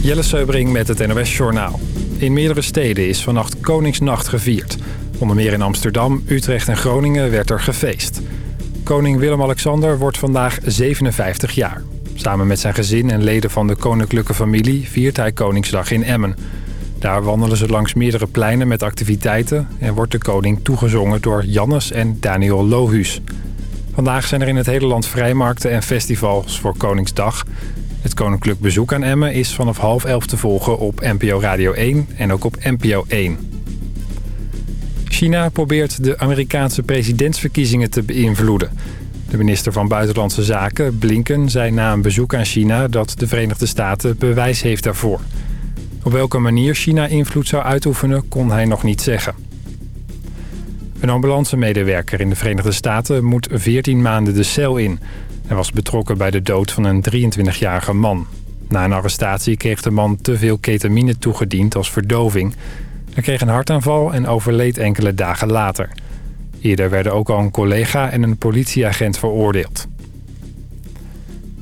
Jelle Seubring met het NOS Journaal. In meerdere steden is vannacht Koningsnacht gevierd. Onder meer in Amsterdam, Utrecht en Groningen werd er gefeest. Koning Willem-Alexander wordt vandaag 57 jaar. Samen met zijn gezin en leden van de koninklijke familie viert hij Koningsdag in Emmen. Daar wandelen ze langs meerdere pleinen met activiteiten... en wordt de koning toegezongen door Jannes en Daniel Lohuus. Vandaag zijn er in het hele land vrijmarkten en festivals voor Koningsdag. Het koninklijk bezoek aan Emmen is vanaf half elf te volgen op NPO Radio 1 en ook op NPO 1. China probeert de Amerikaanse presidentsverkiezingen te beïnvloeden. De minister van Buitenlandse Zaken, Blinken, zei na een bezoek aan China... dat de Verenigde Staten bewijs heeft daarvoor. Op welke manier China invloed zou uitoefenen, kon hij nog niet zeggen. Een ambulancemedewerker in de Verenigde Staten moet 14 maanden de cel in. Hij was betrokken bij de dood van een 23-jarige man. Na een arrestatie kreeg de man te veel ketamine toegediend als verdoving. Hij kreeg een hartaanval en overleed enkele dagen later. Eerder werden ook al een collega en een politieagent veroordeeld.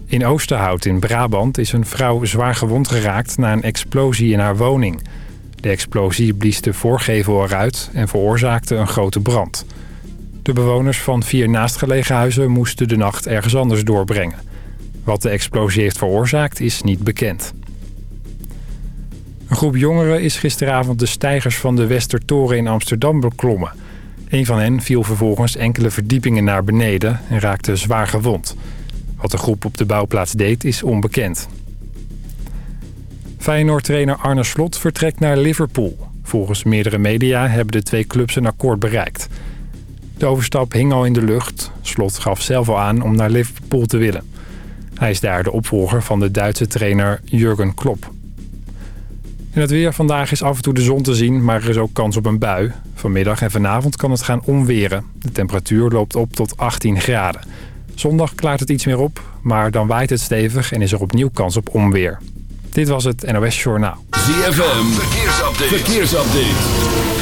In Oosterhout in Brabant is een vrouw zwaar gewond geraakt na een explosie in haar woning. De explosie blies de voorgevel eruit en veroorzaakte een grote brand. De bewoners van vier naastgelegen huizen moesten de nacht ergens anders doorbrengen. Wat de explosie heeft veroorzaakt is niet bekend. Een groep jongeren is gisteravond de stijgers van de Westertoren in Amsterdam beklommen. Een van hen viel vervolgens enkele verdiepingen naar beneden en raakte zwaar gewond. Wat de groep op de bouwplaats deed is onbekend. Feyenoord-trainer Arne Slot vertrekt naar Liverpool. Volgens meerdere media hebben de twee clubs een akkoord bereikt. De overstap hing al in de lucht. Slot gaf zelf al aan om naar Liverpool te willen. Hij is daar de opvolger van de Duitse trainer Jurgen Klopp. In het weer vandaag is af en toe de zon te zien, maar er is ook kans op een bui. Vanmiddag en vanavond kan het gaan omweren. De temperatuur loopt op tot 18 graden. Zondag klaart het iets meer op, maar dan waait het stevig en is er opnieuw kans op onweer. Dit was het NOS Journaal. ZFM, verkeersupdate. verkeersupdate.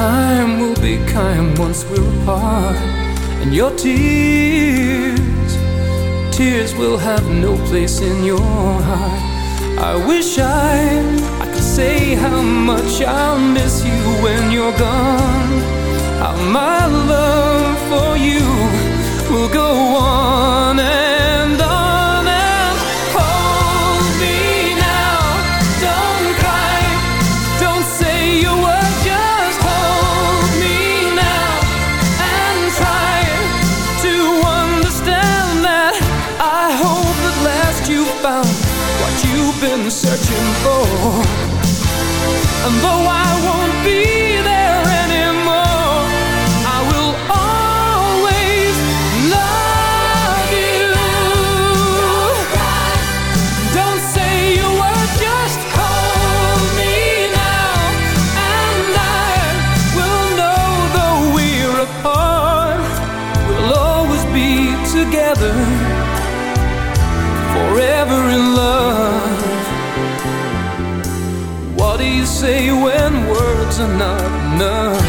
Time will be kind once we're apart. And your tears, tears will have no place in your heart. I wish I, I could say how much I'll miss you when you're gone. How my love for you will go on And though say when words are not enough?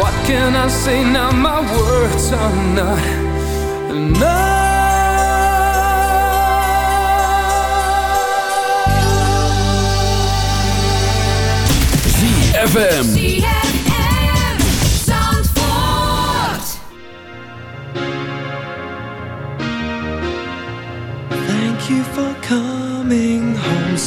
What can I say now? My words are not enough. ZFM. Thank you for coming home.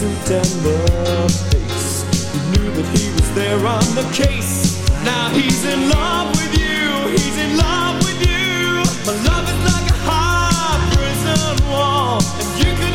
suit face. He knew that he was there on the case. Now he's in love with you, he's in love with you. My love is like a hard prison wall, and you could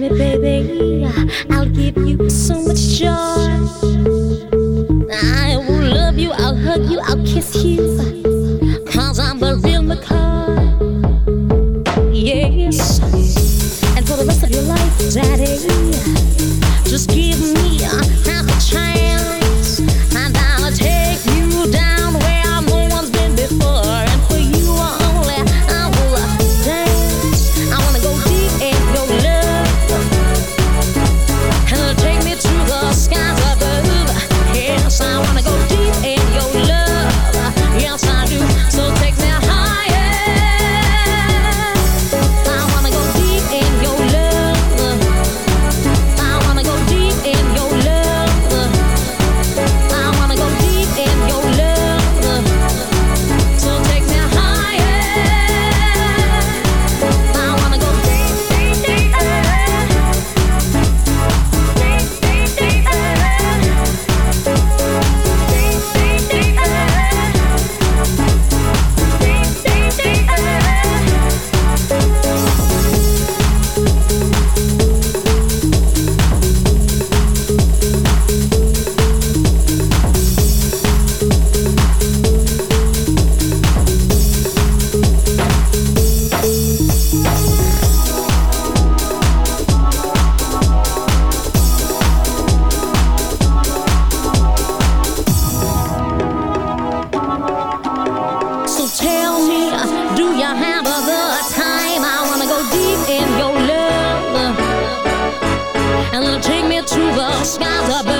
me, baby. I'll give you so much joy. I will love you, I'll hug you, I'll kiss you. Cause I'm a real McCoy. Yes. And for the rest of your life, daddy, just give. was, maar dat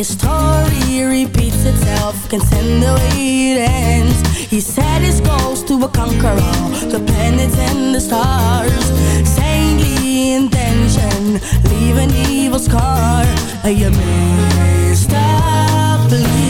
His story repeats itself, can send the way it ends. He set his goals to conquer all the planets and the stars. Saintly intention, leave an evil scar. You may up. believing.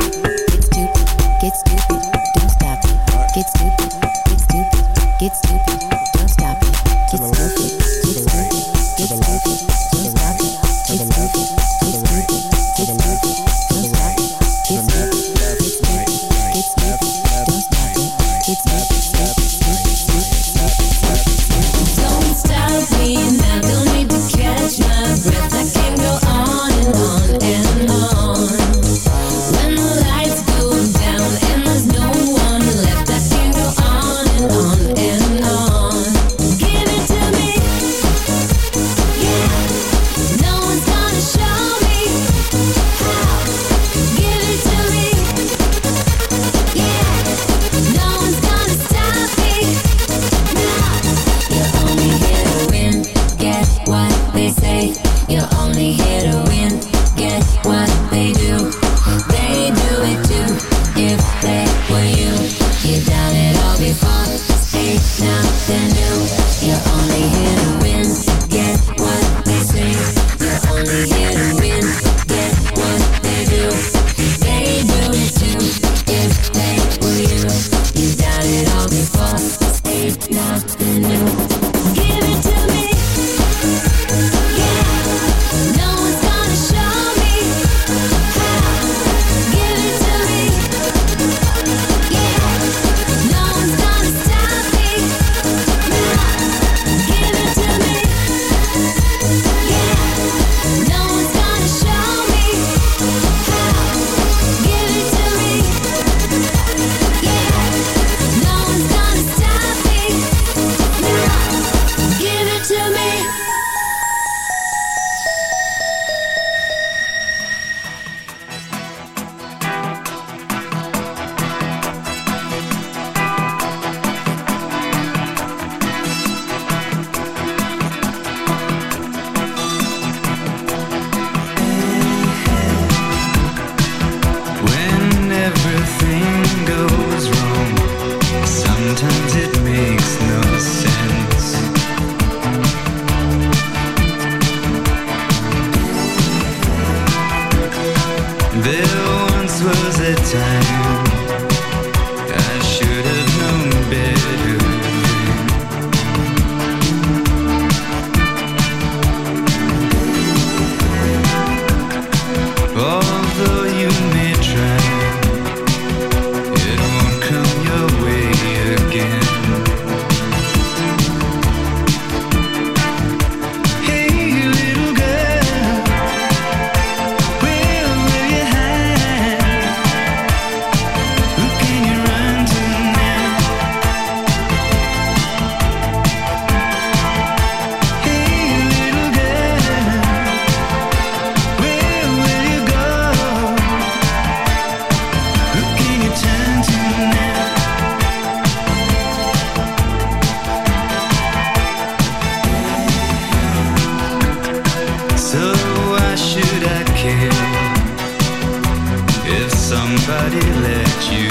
nobody let you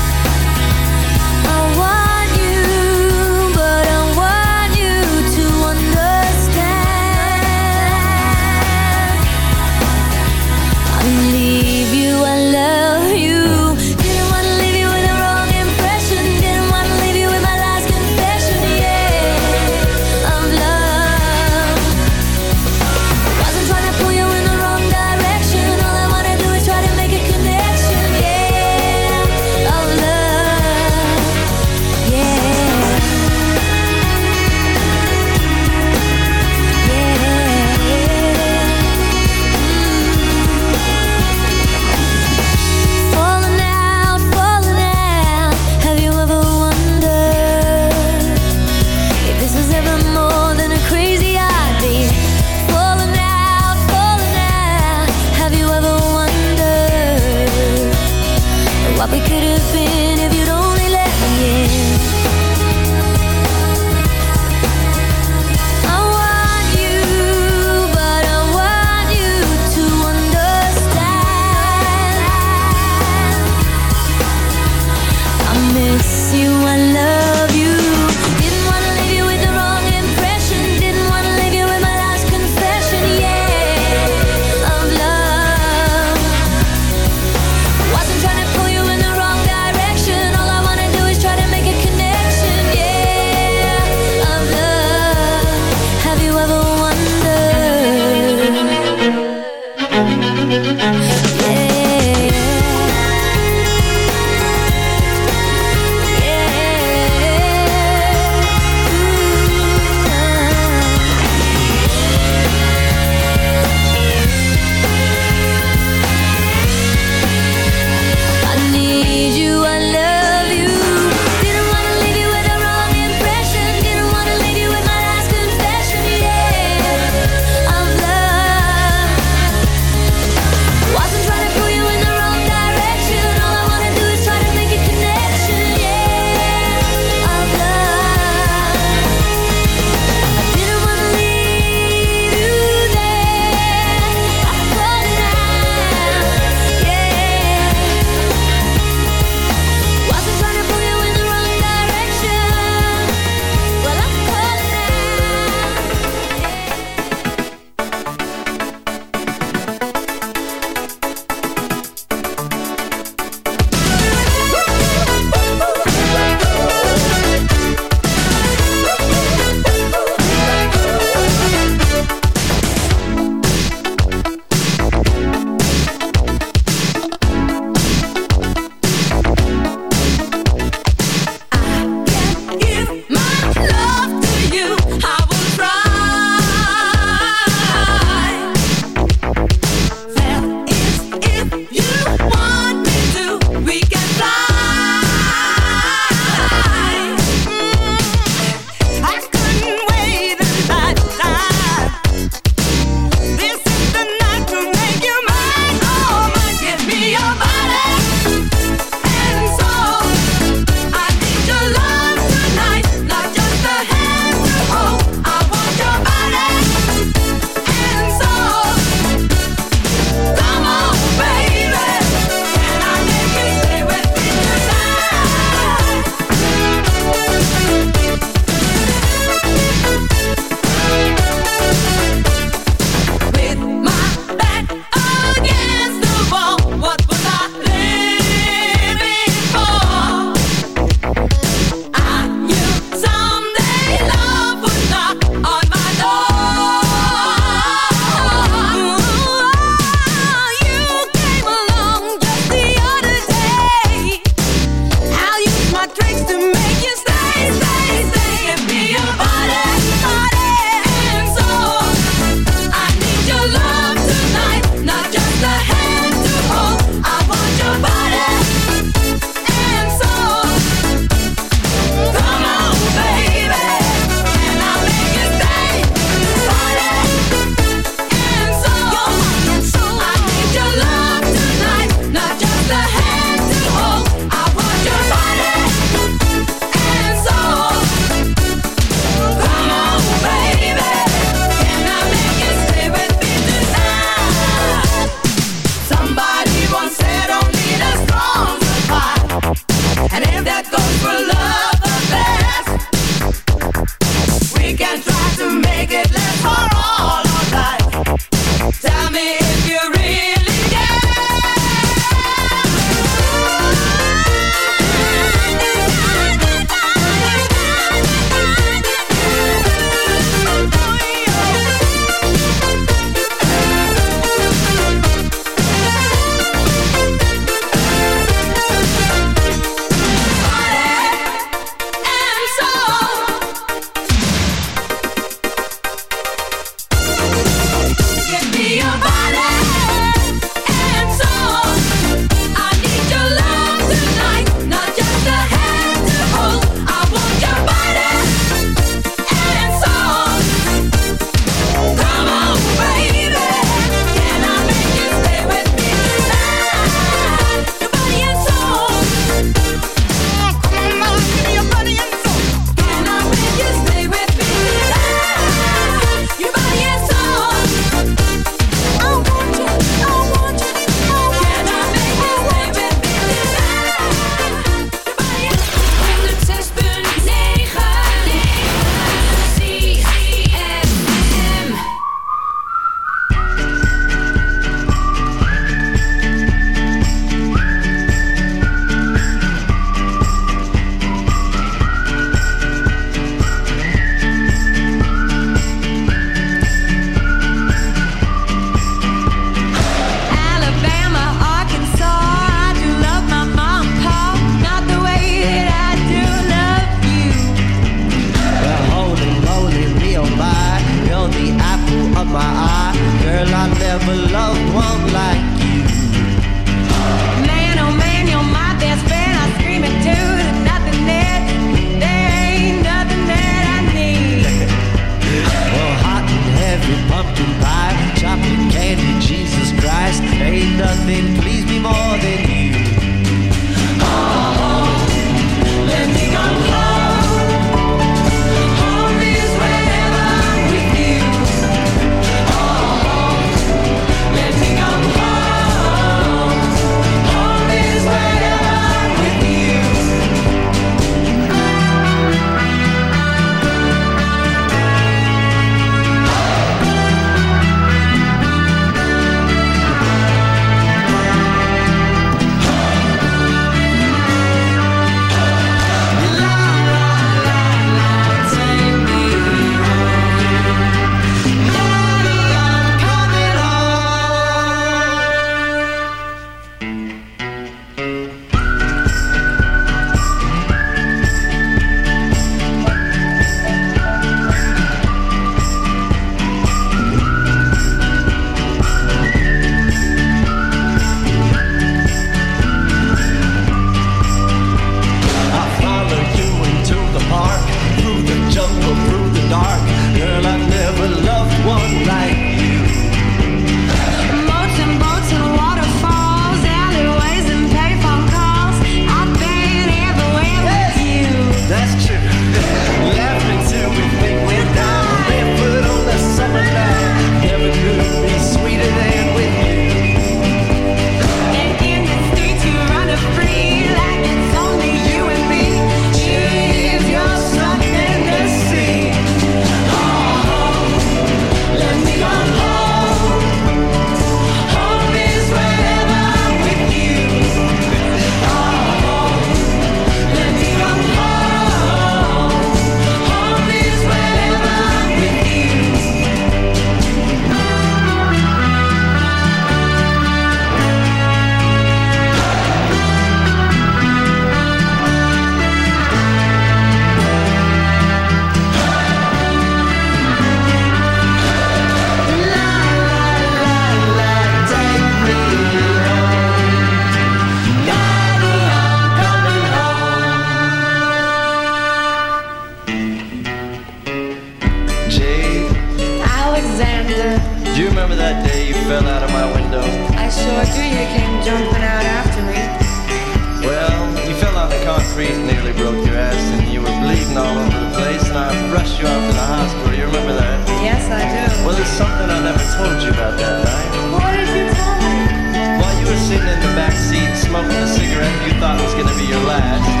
told you about that, right? Why did you tell me? While you were sitting in the back seat smoking a cigarette you thought was gonna be your last.